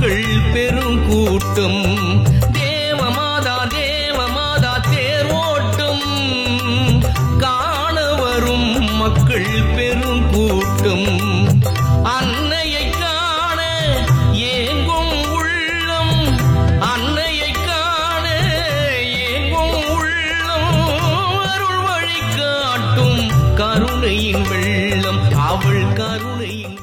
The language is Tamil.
மக்கள் பெரும் கூட்டம் தேவமாதா தேவமாதா தேரோட்டம் காண வரும் மக்கள் பெரும் கூட்டம் அன்னையை காண ஏங்கும் உள்ளம். அன்னையை காண ஏங்கும் உள்ளம். அருள் வழி காட்டும் கருணையின் வெள்ளம். அவள் கருணையின்